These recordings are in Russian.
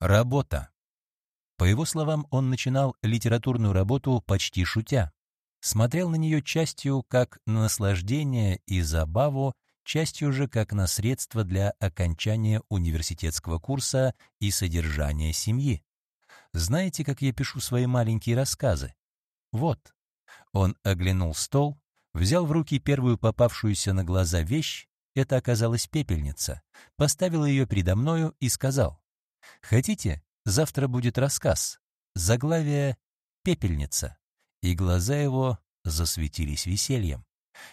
Работа. По его словам, он начинал литературную работу почти шутя. Смотрел на нее частью как на наслаждение и забаву, частью же как на средство для окончания университетского курса и содержания семьи. Знаете, как я пишу свои маленькие рассказы? Вот. Он оглянул стол, взял в руки первую попавшуюся на глаза вещь, это оказалась пепельница, поставил ее передо мною и сказал, «Хотите, завтра будет рассказ, заглавие «Пепельница», и глаза его засветились весельем.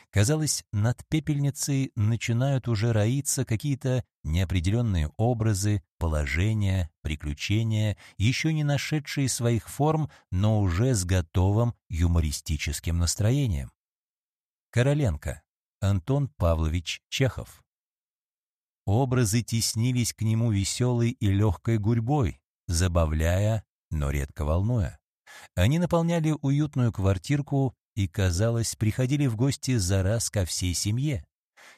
Казалось, над пепельницей начинают уже роиться какие-то неопределенные образы, положения, приключения, еще не нашедшие своих форм, но уже с готовым юмористическим настроением. Короленко. Антон Павлович Чехов. Образы теснились к нему веселой и легкой гурьбой, забавляя, но редко волнуя. Они наполняли уютную квартирку и, казалось, приходили в гости за раз ко всей семье.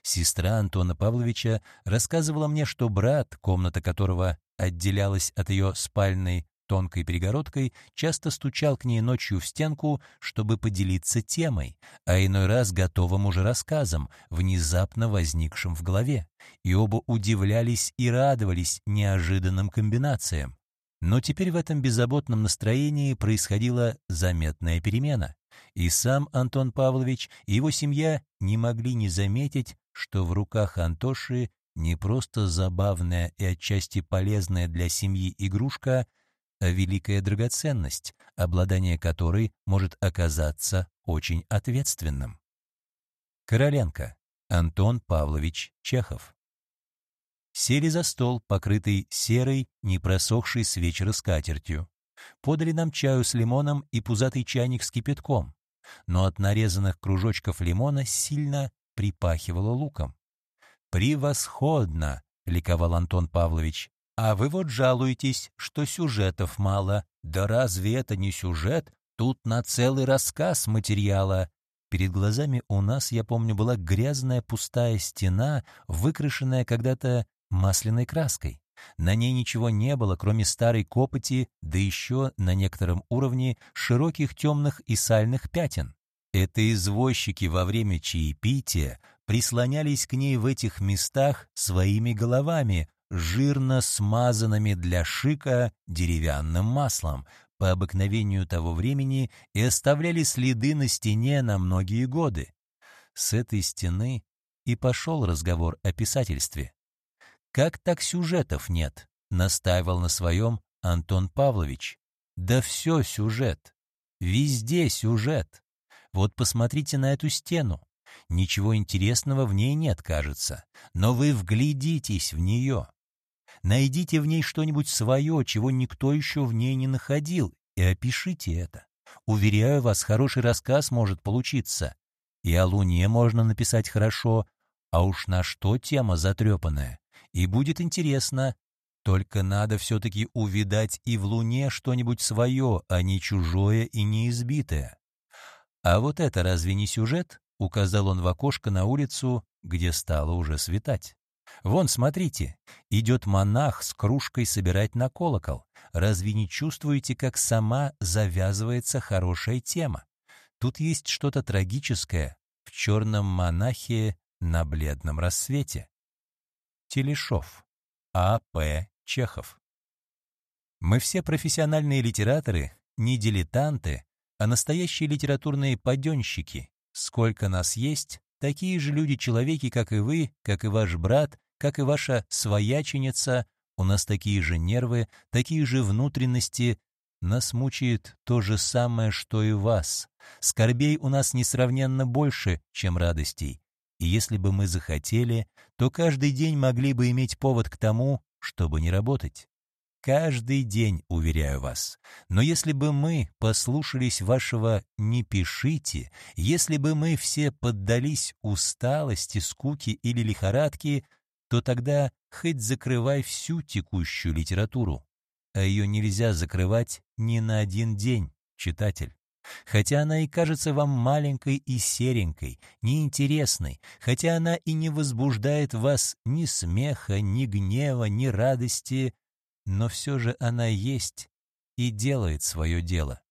Сестра Антона Павловича рассказывала мне, что брат, комната которого отделялась от ее спальной тонкой перегородкой, часто стучал к ней ночью в стенку, чтобы поделиться темой, а иной раз готовым уже рассказом, внезапно возникшим в голове. И оба удивлялись и радовались неожиданным комбинациям. Но теперь в этом беззаботном настроении происходила заметная перемена. И сам Антон Павлович, и его семья не могли не заметить, что в руках Антоши не просто забавная и отчасти полезная для семьи игрушка, великая драгоценность, обладание которой может оказаться очень ответственным. Короленко. Антон Павлович Чехов. Сели за стол, покрытый серой, не просохшей с вечера скатертью. Подали нам чаю с лимоном и пузатый чайник с кипятком, но от нарезанных кружочков лимона сильно припахивало луком. «Превосходно!» — ликовал Антон Павлович. «А вы вот жалуетесь, что сюжетов мало. Да разве это не сюжет? Тут на целый рассказ материала. Перед глазами у нас, я помню, была грязная пустая стена, выкрашенная когда-то масляной краской. На ней ничего не было, кроме старой копоти, да еще на некотором уровне широких темных и сальных пятен. Это извозчики во время чаепития прислонялись к ней в этих местах своими головами, жирно смазанными для шика деревянным маслом, по обыкновению того времени и оставляли следы на стене на многие годы. С этой стены и пошел разговор о писательстве. Как так сюжетов нет? Настаивал на своем Антон Павлович. Да все сюжет. Везде сюжет. Вот посмотрите на эту стену. Ничего интересного в ней нет, кажется. Но вы вглядитесь в нее. Найдите в ней что-нибудь свое, чего никто еще в ней не находил, и опишите это. Уверяю вас, хороший рассказ может получиться. И о Луне можно написать хорошо, а уж на что тема затрепанная. И будет интересно. Только надо все-таки увидать и в Луне что-нибудь свое, а не чужое и неизбитое. А вот это разве не сюжет? Указал он в окошко на улицу, где стало уже светать. Вон, смотрите, идет монах с кружкой собирать на колокол. Разве не чувствуете, как сама завязывается хорошая тема? Тут есть что-то трагическое в черном монахе на бледном рассвете. Телешов. А. П. Чехов. Мы все профессиональные литераторы, не дилетанты, а настоящие литературные паденщики. Сколько нас есть, такие же люди-человеки, как и вы, как и ваш брат, как и ваша свояченица, у нас такие же нервы, такие же внутренности, нас мучает то же самое, что и вас. Скорбей у нас несравненно больше, чем радостей. И если бы мы захотели, то каждый день могли бы иметь повод к тому, чтобы не работать. Каждый день, уверяю вас. Но если бы мы послушались вашего «не пишите», если бы мы все поддались усталости, скуке или лихорадке, то тогда хоть закрывай всю текущую литературу. А ее нельзя закрывать ни на один день, читатель. Хотя она и кажется вам маленькой и серенькой, неинтересной, хотя она и не возбуждает вас ни смеха, ни гнева, ни радости, но все же она есть и делает свое дело.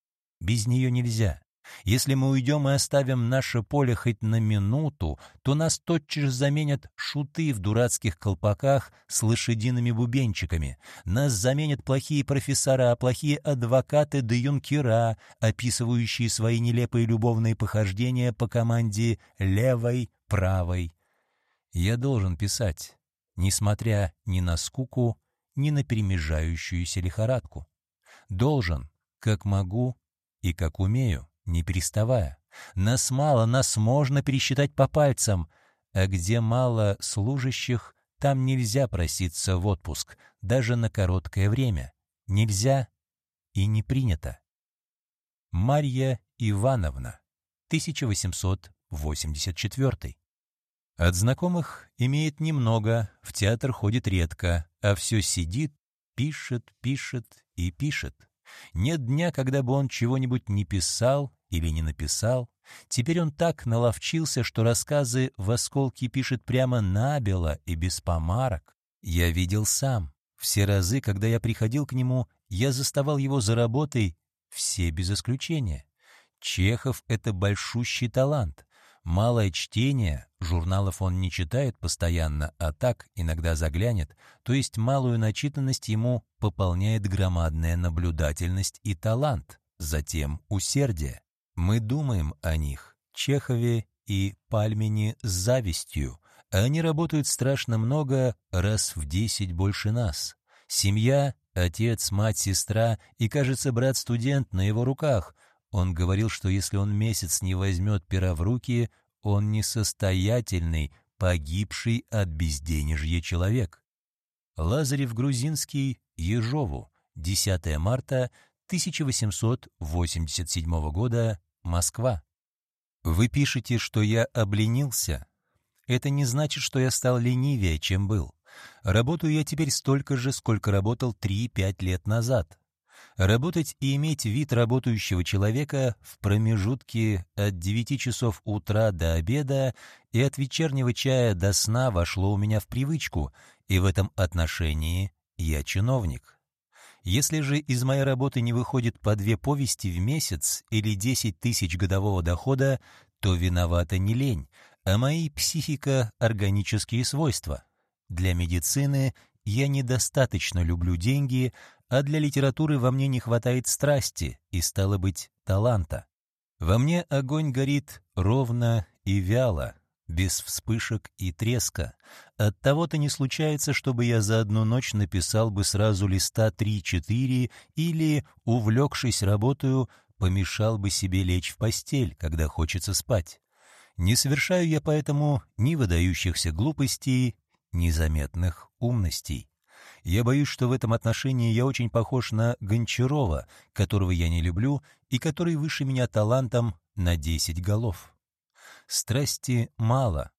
Без нее нельзя. Если мы уйдем и оставим наше поле хоть на минуту, то нас тотчас заменят шуты в дурацких колпаках с лошадиными бубенчиками. Нас заменят плохие профессора, плохие адвокаты да юнкера, описывающие свои нелепые любовные похождения по команде «левой», «правой». Я должен писать, несмотря ни на скуку, ни на перемежающуюся лихорадку. Должен, как могу и как умею не переставая. Нас мало, нас можно пересчитать по пальцам, а где мало служащих, там нельзя проситься в отпуск, даже на короткое время. Нельзя и не принято. Марья Ивановна, 1884. От знакомых имеет немного, в театр ходит редко, а все сидит, пишет, пишет и пишет. Нет дня, когда бы он чего-нибудь не писал или не написал. Теперь он так наловчился, что рассказы в осколке пишет прямо набело и без помарок. Я видел сам. Все разы, когда я приходил к нему, я заставал его за работой, все без исключения. Чехов — это большущий талант. Малое чтение, журналов он не читает постоянно, а так иногда заглянет, то есть малую начитанность ему пополняет громадная наблюдательность и талант, затем усердие. Мы думаем о них, Чехове и Пальмине с завистью, они работают страшно много, раз в десять больше нас. Семья, отец, мать, сестра и, кажется, брат-студент на его руках. Он говорил, что если он месяц не возьмет пера в руки, он несостоятельный, погибший от безденежья человек. Лазарев Грузинский Ежову, 10 марта 1887 года, Москва. Вы пишете, что я обленился. Это не значит, что я стал ленивее, чем был. Работаю я теперь столько же, сколько работал 3-5 лет назад. Работать и иметь вид работающего человека в промежутке от 9 часов утра до обеда и от вечернего чая до сна вошло у меня в привычку, и в этом отношении я чиновник. Если же из моей работы не выходит по две повести в месяц или 10 тысяч годового дохода, то виновата не лень, а мои психико-органические свойства. Для медицины я недостаточно люблю деньги, а для литературы во мне не хватает страсти и, стало быть, таланта. Во мне огонь горит ровно и вяло, без вспышек и треска. От того-то не случается, чтобы я за одну ночь написал бы сразу листа три-четыре или, увлекшись работаю, помешал бы себе лечь в постель, когда хочется спать. Не совершаю я поэтому ни выдающихся глупостей, ни заметных умностей. Я боюсь, что в этом отношении я очень похож на Гончарова, которого я не люблю и который выше меня талантом на десять голов. Страсти мало.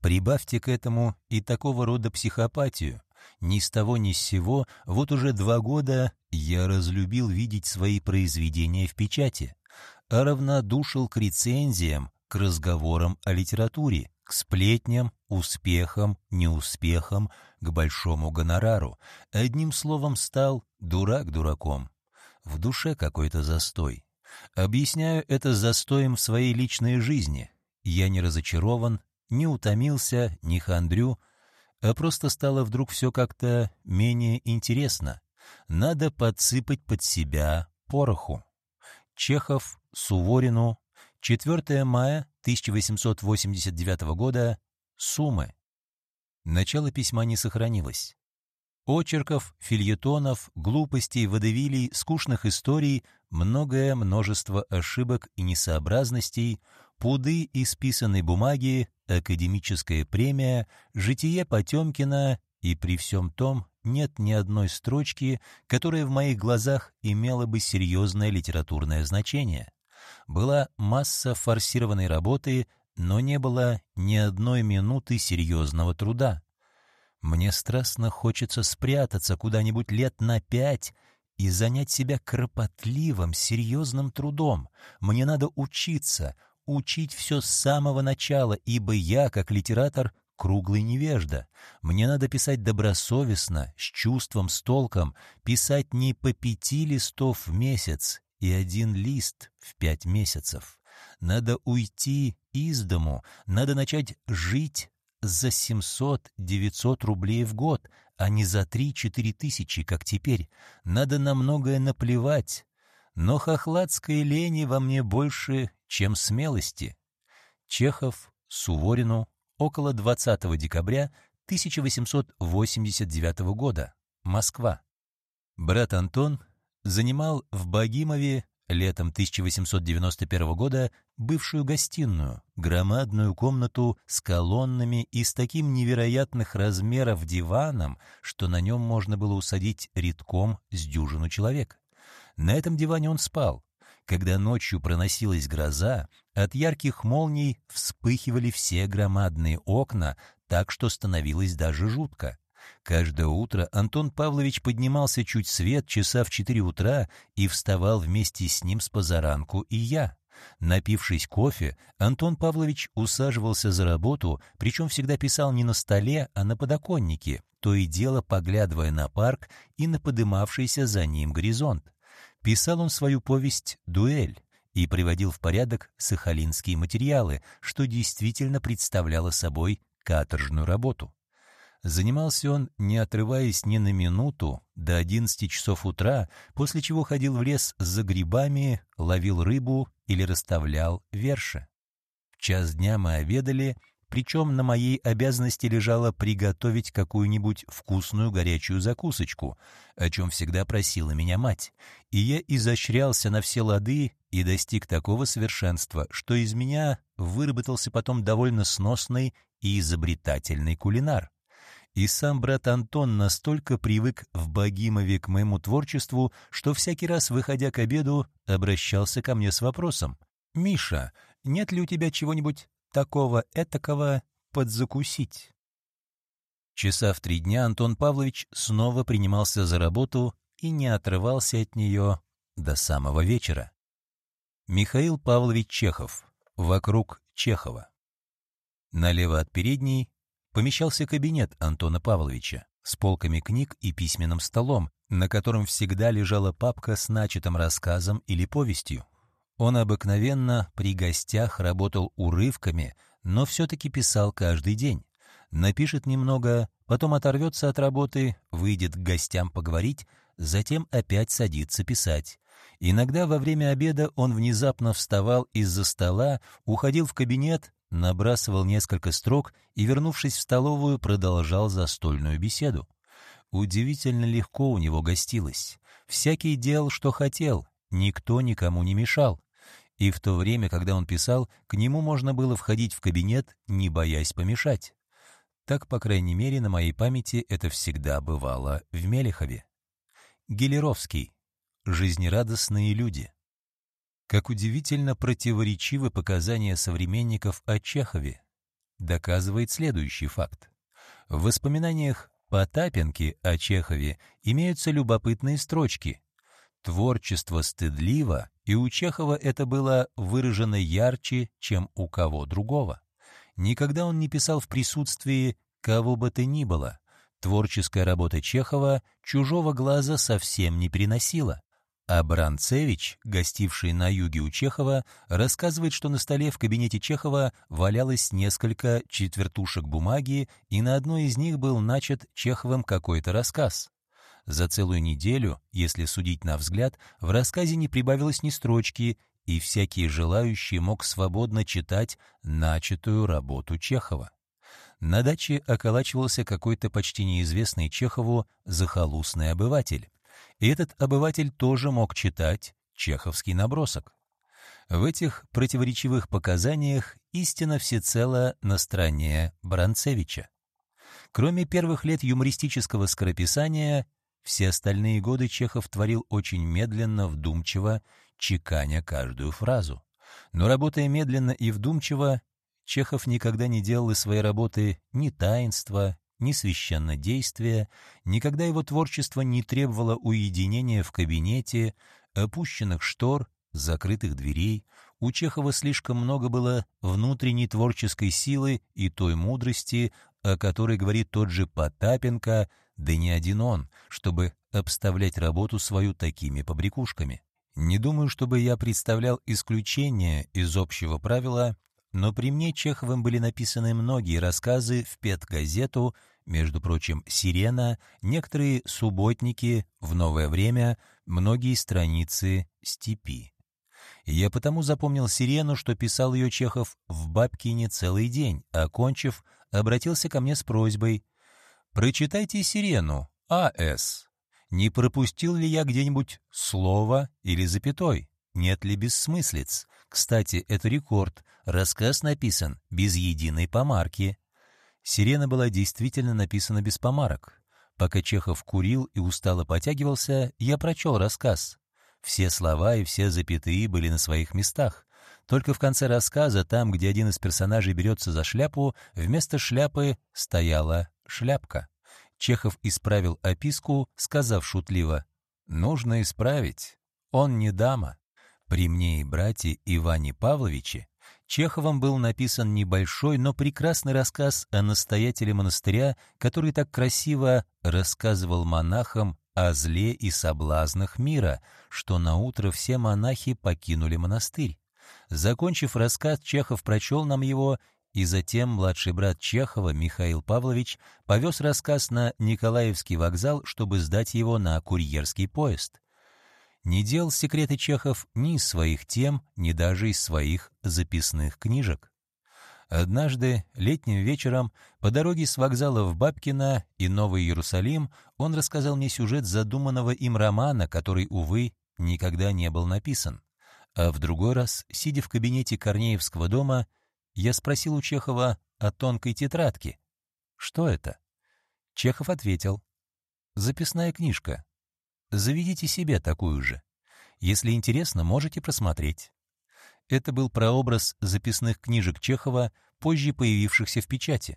Прибавьте к этому и такого рода психопатию. Ни с того ни с сего, вот уже два года я разлюбил видеть свои произведения в печати, а равнодушил к рецензиям, к разговорам о литературе, к сплетням, успехам, неуспехам, к большому гонорару. Одним словом, стал дурак дураком. В душе какой-то застой. Объясняю это застоем в своей личной жизни. Я не разочарован, не утомился, не хандрю, а просто стало вдруг все как-то менее интересно. Надо подсыпать под себя пороху. Чехов, Суворину, 4 мая 1889 года, Сумы. Начало письма не сохранилось. Очерков, фильетонов, глупостей, водевилей, скучных историй, многое множество ошибок и несообразностей — пуды исписанной бумаги, академическая премия, житие Потемкина, и при всем том нет ни одной строчки, которая в моих глазах имела бы серьезное литературное значение. Была масса форсированной работы, но не было ни одной минуты серьезного труда. Мне страстно хочется спрятаться куда-нибудь лет на пять и занять себя кропотливым, серьезным трудом. Мне надо учиться, учить все с самого начала, ибо я, как литератор, круглый невежда. Мне надо писать добросовестно, с чувством, с толком, писать не по пяти листов в месяц и один лист в пять месяцев. Надо уйти из дому, надо начать жить за 700-900 рублей в год, а не за 3-4 тысячи, как теперь. Надо на многое наплевать. Но хохладской лени во мне больше, чем смелости. Чехов, Суворину, около 20 декабря 1889 года, Москва. Брат Антон занимал в Богимове летом 1891 года бывшую гостиную, громадную комнату с колоннами и с таким невероятных размеров диваном, что на нем можно было усадить редком с дюжину человек. На этом диване он спал. Когда ночью проносилась гроза, от ярких молний вспыхивали все громадные окна, так что становилось даже жутко. Каждое утро Антон Павлович поднимался чуть свет часа в четыре утра и вставал вместе с ним с позаранку и я. Напившись кофе, Антон Павлович усаживался за работу, причем всегда писал не на столе, а на подоконнике, то и дело поглядывая на парк и на подымавшийся за ним горизонт. Писал он свою повесть «Дуэль» и приводил в порядок сахалинские материалы, что действительно представляло собой каторжную работу. Занимался он, не отрываясь ни на минуту, до 11 часов утра, после чего ходил в лес за грибами, ловил рыбу или расставлял верши. В час дня мы обедали, причем на моей обязанности лежало приготовить какую-нибудь вкусную горячую закусочку, о чем всегда просила меня мать, и я изощрялся на все лады и достиг такого совершенства, что из меня выработался потом довольно сносный и изобретательный кулинар. И сам брат Антон настолько привык в Богимове к моему творчеству, что всякий раз, выходя к обеду, обращался ко мне с вопросом. «Миша, нет ли у тебя чего-нибудь такого этакого подзакусить?» Часа в три дня Антон Павлович снова принимался за работу и не отрывался от нее до самого вечера. Михаил Павлович Чехов. Вокруг Чехова. Налево от передней помещался кабинет Антона Павловича с полками книг и письменным столом, на котором всегда лежала папка с начатым рассказом или повестью. Он обыкновенно при гостях работал урывками, но все-таки писал каждый день. Напишет немного, потом оторвется от работы, выйдет к гостям поговорить, затем опять садится писать. Иногда во время обеда он внезапно вставал из-за стола, уходил в кабинет, набрасывал несколько строк и, вернувшись в столовую, продолжал застольную беседу. Удивительно легко у него гостилось. Всякий делал, что хотел, никто никому не мешал. И в то время, когда он писал, к нему можно было входить в кабинет, не боясь помешать. Так, по крайней мере, на моей памяти это всегда бывало в Мелехове. Гелеровский. Жизнерадостные люди. Как удивительно противоречивы показания современников о Чехове, доказывает следующий факт. В воспоминаниях Потапенки о Чехове имеются любопытные строчки. Творчество стыдливо, и у Чехова это было выражено ярче, чем у кого другого. Никогда он не писал в присутствии кого бы то ни было. Творческая работа Чехова чужого глаза совсем не приносила. А Бранцевич, гостивший на юге у Чехова, рассказывает, что на столе в кабинете Чехова валялось несколько четвертушек бумаги, и на одной из них был начат Чеховым какой-то рассказ. За целую неделю, если судить на взгляд, в рассказе не прибавилось ни строчки, и всякий желающий мог свободно читать начатую работу Чехова. На даче околачивался какой-то почти неизвестный Чехову захолустный обыватель и этот обыватель тоже мог читать чеховский набросок. В этих противоречивых показаниях истина всецело на стороне Бранцевича. Кроме первых лет юмористического скорописания, все остальные годы Чехов творил очень медленно, вдумчиво, чеканя каждую фразу. Но работая медленно и вдумчиво, Чехов никогда не делал из своей работы ни таинства, ни священнодействия, никогда его творчество не требовало уединения в кабинете, опущенных штор, закрытых дверей, у Чехова слишком много было внутренней творческой силы и той мудрости, о которой говорит тот же Потапенко, да не один он, чтобы обставлять работу свою такими побрякушками. Не думаю, чтобы я представлял исключение из общего правила, но при мне Чеховым были написаны многие рассказы в педгазету, между прочим, «Сирена», некоторые «Субботники», «В новое время», многие страницы «Степи». Я потому запомнил «Сирену», что писал ее Чехов в Бабкине целый день, окончив, обратился ко мне с просьбой «Прочитайте «Сирену», А.С. Не пропустил ли я где-нибудь слово или запятой? Нет ли бессмыслиц? Кстати, это рекорд. Рассказ написан без единой помарки. «Сирена» была действительно написана без помарок. Пока Чехов курил и устало потягивался, я прочел рассказ. Все слова и все запятые были на своих местах. Только в конце рассказа, там, где один из персонажей берется за шляпу, вместо шляпы стояла шляпка. Чехов исправил описку, сказав шутливо, «Нужно исправить. Он не дама». При мне и брате Иване Павловиче Чеховым был написан небольшой, но прекрасный рассказ о настоятеле монастыря, который так красиво рассказывал монахам о зле и соблазнах мира, что наутро все монахи покинули монастырь. Закончив рассказ, Чехов прочел нам его, и затем младший брат Чехова, Михаил Павлович, повез рассказ на Николаевский вокзал, чтобы сдать его на курьерский поезд. Не делал секреты Чехов ни из своих тем, ни даже из своих записных книжек. Однажды, летним вечером, по дороге с вокзала в Бабкино и Новый Иерусалим, он рассказал мне сюжет задуманного им романа, который, увы, никогда не был написан. А в другой раз, сидя в кабинете Корнеевского дома, я спросил у Чехова о тонкой тетрадке. «Что это?» Чехов ответил. «Записная книжка. Заведите себе такую же. Если интересно, можете просмотреть». Это был прообраз записных книжек Чехова, позже появившихся в печати.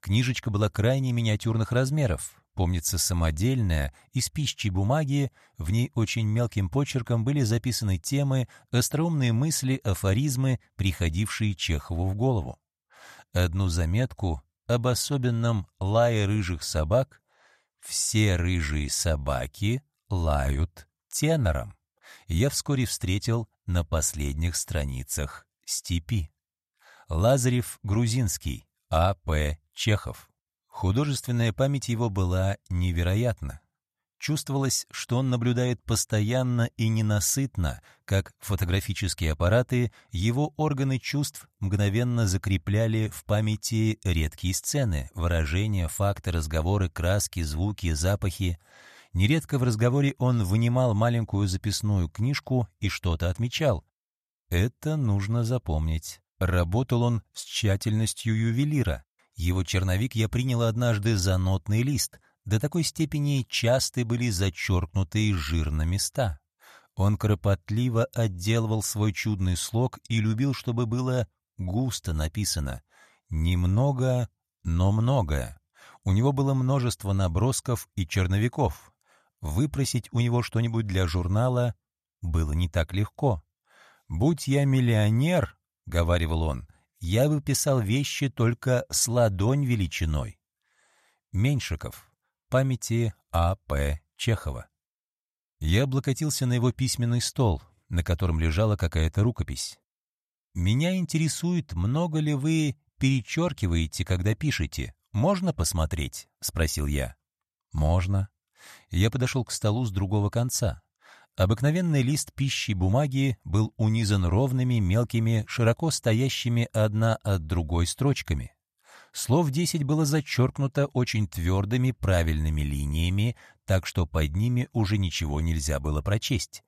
Книжечка была крайне миниатюрных размеров, помнится самодельная, из пищи бумаги, в ней очень мелким почерком были записаны темы, остроумные мысли, афоризмы, приходившие Чехову в голову. Одну заметку об особенном лае рыжих собак «Все рыжие собаки лают тенором» я вскоре встретил на последних страницах «Степи». Лазарев Грузинский, А.П. Чехов. Художественная память его была невероятна. Чувствовалось, что он наблюдает постоянно и ненасытно, как фотографические аппараты, его органы чувств мгновенно закрепляли в памяти редкие сцены, выражения, факты, разговоры, краски, звуки, запахи. Нередко в разговоре он вынимал маленькую записную книжку и что-то отмечал. Это нужно запомнить. Работал он с тщательностью ювелира. Его черновик я принял однажды за нотный лист. До такой степени часты были зачеркнутые жирно места. Он кропотливо отделывал свой чудный слог и любил, чтобы было густо написано. Немного, но многое. У него было множество набросков и черновиков. Выпросить у него что-нибудь для журнала было не так легко. «Будь я миллионер», — говаривал он, — «я бы писал вещи только с ладонь величиной». Меньшиков. Памяти А.П. Чехова. Я облокотился на его письменный стол, на котором лежала какая-то рукопись. «Меня интересует, много ли вы перечеркиваете, когда пишете. Можно посмотреть?» — спросил я. «Можно». Я подошел к столу с другого конца. Обыкновенный лист пищи бумаги был унизан ровными, мелкими, широко стоящими одна от другой строчками. Слов десять было зачеркнуто очень твердыми, правильными линиями, так что под ними уже ничего нельзя было прочесть.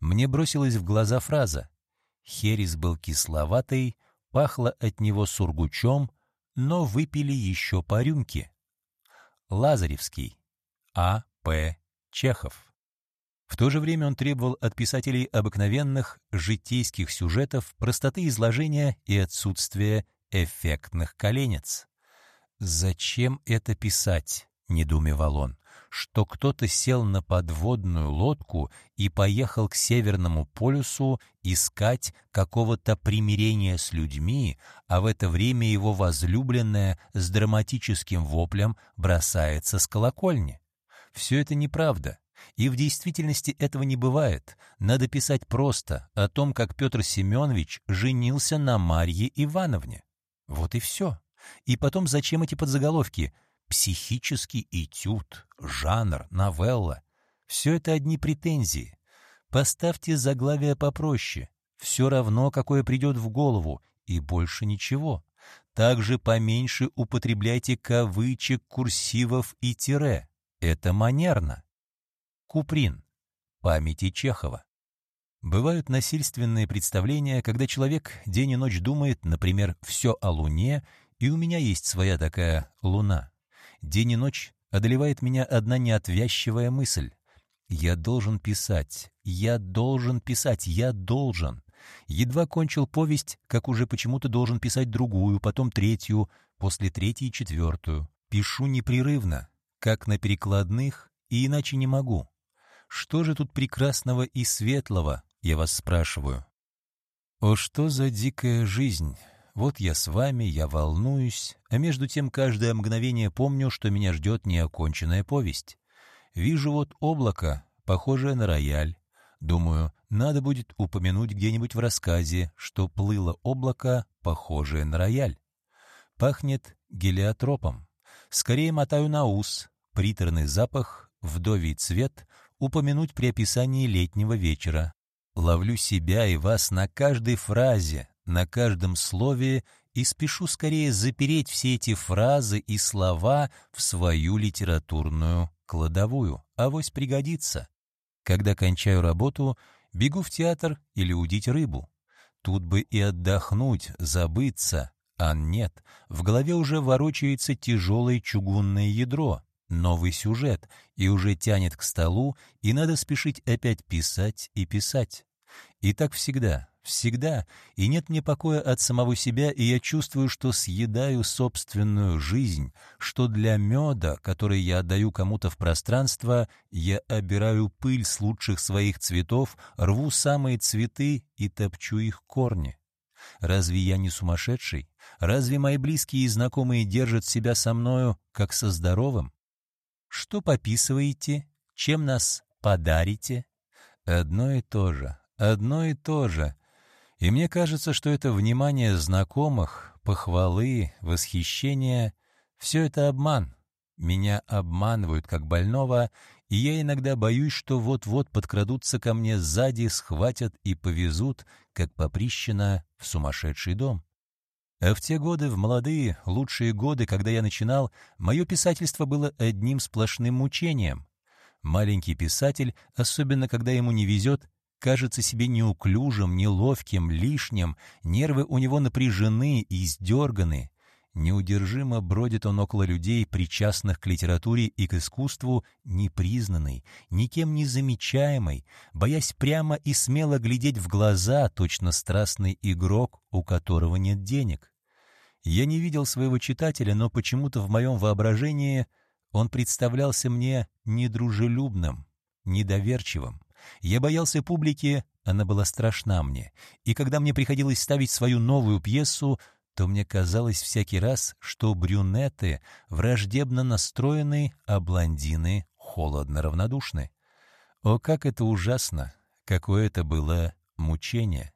Мне бросилась в глаза фраза. Херес был кисловатый, пахло от него сургучом, но выпили еще по рюмке. Лазаревский. А. П. Чехов. В то же время он требовал от писателей обыкновенных житейских сюжетов простоты изложения и отсутствия эффектных коленец. «Зачем это писать?» — недоумевал он. что кто-то сел на подводную лодку и поехал к Северному полюсу искать какого-то примирения с людьми, а в это время его возлюбленная с драматическим воплем бросается с колокольни. Все это неправда. И в действительности этого не бывает. Надо писать просто о том, как Петр Семенович женился на Марье Ивановне. Вот и все. И потом зачем эти подзаголовки? Психический этюд, жанр, новелла. Все это одни претензии. Поставьте заглавие попроще. Все равно, какое придет в голову, и больше ничего. Также поменьше употребляйте кавычек, курсивов и тире. Это манерно. Куприн. Памяти Чехова. Бывают насильственные представления, когда человек день и ночь думает, например, все о Луне, и у меня есть своя такая Луна. День и ночь одолевает меня одна неотвязчивая мысль. Я должен писать, я должен писать, я должен. Едва кончил повесть, как уже почему-то должен писать другую, потом третью, после третьей четвертую. Пишу непрерывно, как на перекладных, и иначе не могу. Что же тут прекрасного и светлого, я вас спрашиваю? О, что за дикая жизнь! Вот я с вами, я волнуюсь, а между тем каждое мгновение помню, что меня ждет неоконченная повесть. Вижу вот облако, похожее на рояль. Думаю, надо будет упомянуть где-нибудь в рассказе, что плыло облако, похожее на рояль. Пахнет гелиотропом. Скорее мотаю на ус, приторный запах, вдовий цвет, упомянуть при описании летнего вечера. Ловлю себя и вас на каждой фразе, на каждом слове и спешу скорее запереть все эти фразы и слова в свою литературную кладовую. Авось пригодится. Когда кончаю работу, бегу в театр или удить рыбу. Тут бы и отдохнуть, забыться, а нет, в голове уже ворочается тяжелое чугунное ядро новый сюжет, и уже тянет к столу, и надо спешить опять писать и писать. И так всегда, всегда, и нет мне покоя от самого себя, и я чувствую, что съедаю собственную жизнь, что для меда, который я отдаю кому-то в пространство, я обираю пыль с лучших своих цветов, рву самые цветы и топчу их корни. Разве я не сумасшедший? Разве мои близкие и знакомые держат себя со мною, как со здоровым? Что пописываете? Чем нас подарите? Одно и то же, одно и то же. И мне кажется, что это внимание знакомых, похвалы, восхищение — все это обман. Меня обманывают как больного, и я иногда боюсь, что вот-вот подкрадутся ко мне сзади, схватят и повезут, как поприщено, в сумасшедший дом. А в те годы, в молодые, лучшие годы, когда я начинал, мое писательство было одним сплошным мучением. Маленький писатель, особенно когда ему не везет, кажется себе неуклюжим, неловким, лишним, нервы у него напряжены и издерганы. Неудержимо бродит он около людей, причастных к литературе и к искусству, непризнанный, никем не замечаемый, боясь прямо и смело глядеть в глаза точно страстный игрок, у которого нет денег. Я не видел своего читателя, но почему-то в моем воображении он представлялся мне недружелюбным, недоверчивым. Я боялся публики, она была страшна мне, и когда мне приходилось ставить свою новую пьесу, то мне казалось всякий раз, что брюнеты враждебно настроены, а блондины холодно равнодушны. О, как это ужасно! Какое это было мучение!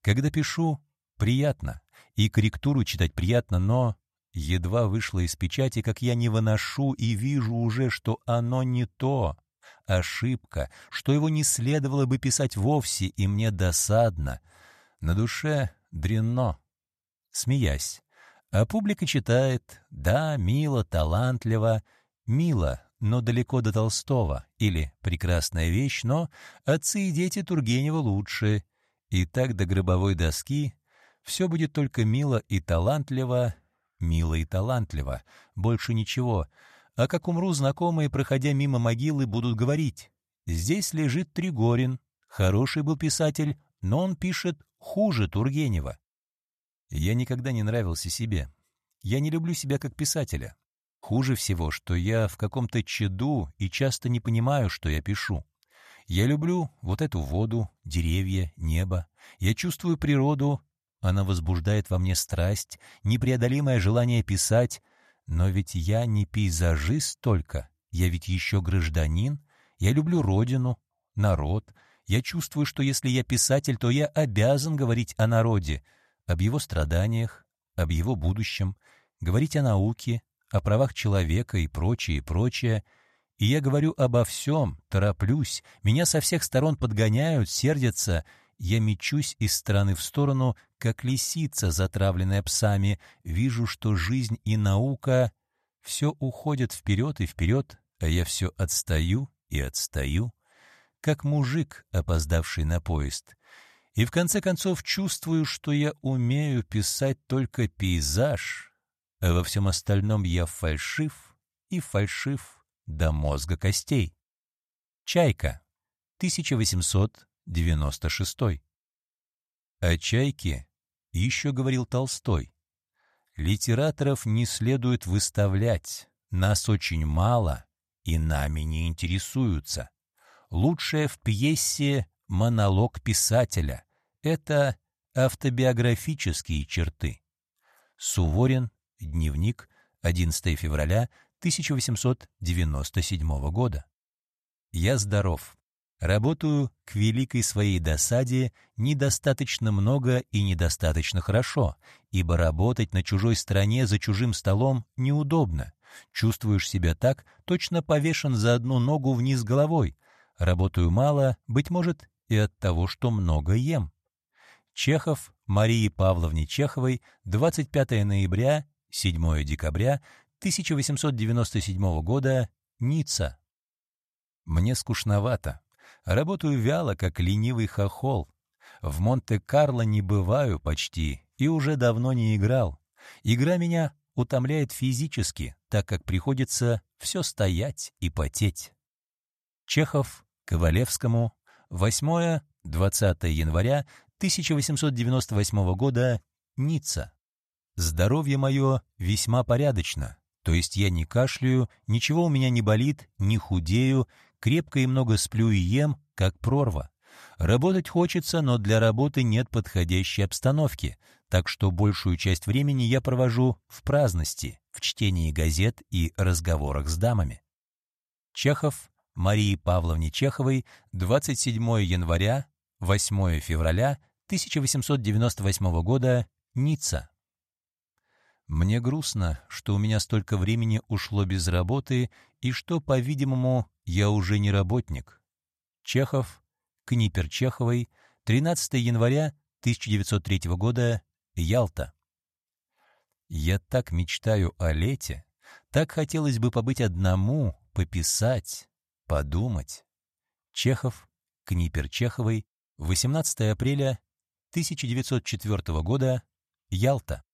Когда пишу, приятно, и корректуру читать приятно, но едва вышло из печати, как я не выношу и вижу уже, что оно не то. Ошибка, что его не следовало бы писать вовсе, и мне досадно. На душе дренно, смеясь. А публика читает «Да, мило, талантливо», «Мило, но далеко до Толстого» или «Прекрасная вещь, но отцы и дети Тургенева лучше». И так до гробовой доски все будет только мило и талантливо, мило и талантливо, больше ничего. А как умру, знакомые, проходя мимо могилы, будут говорить. Здесь лежит Тригорин, хороший был писатель, но он пишет хуже Тургенева. Я никогда не нравился себе. Я не люблю себя как писателя. Хуже всего, что я в каком-то чаду и часто не понимаю, что я пишу. Я люблю вот эту воду, деревья, небо. Я чувствую природу, она возбуждает во мне страсть, непреодолимое желание писать. Но ведь я не пейзажист только, я ведь еще гражданин. Я люблю родину, народ. Я чувствую, что если я писатель, то я обязан говорить о народе, об его страданиях, об его будущем, говорить о науке, о правах человека и прочее, и прочее. И я говорю обо всем, тороплюсь, меня со всех сторон подгоняют, сердятся. Я мечусь из стороны в сторону, как лисица, затравленная псами. Вижу, что жизнь и наука — все уходят вперед и вперед, а я все отстаю и отстаю, как мужик, опоздавший на поезд. И в конце концов чувствую, что я умею писать только пейзаж — а во всем остальном я фальшив и фальшив до мозга костей. Чайка, 1896. О чайке еще говорил Толстой. Литераторов не следует выставлять, нас очень мало и нами не интересуются. Лучшее в пьесе монолог писателя — это автобиографические черты. Суворин Дневник, 11 февраля 1897 года. Я здоров. Работаю к великой своей досаде недостаточно много и недостаточно хорошо, ибо работать на чужой стороне за чужим столом неудобно. Чувствуешь себя так, точно повешен за одну ногу вниз головой. Работаю мало, быть может, и от того, что много ем. Чехов Марии Павловне Чеховой, 25 ноября 7 декабря 1897 года, Ницца. Мне скучновато. Работаю вяло, как ленивый хохол. В Монте-Карло не бываю почти и уже давно не играл. Игра меня утомляет физически, так как приходится все стоять и потеть. Чехов, Ковалевскому, 8-20 января 1898 года, Ницца. Здоровье мое весьма порядочно, то есть я не кашляю, ничего у меня не болит, не худею, крепко и много сплю и ем, как прорва. Работать хочется, но для работы нет подходящей обстановки, так что большую часть времени я провожу в праздности, в чтении газет и разговорах с дамами. Чехов Марии Павловне Чеховой 27 января, 8 февраля 1898 года, Ницца. Мне грустно, что у меня столько времени ушло без работы и что, по-видимому, я уже не работник. Чехов, Книпер Чеховой, 13 января 1903 года, Ялта. Я так мечтаю о лете, так хотелось бы побыть одному, пописать, подумать. Чехов, Книпер Чеховой, 18 апреля 1904 года, Ялта.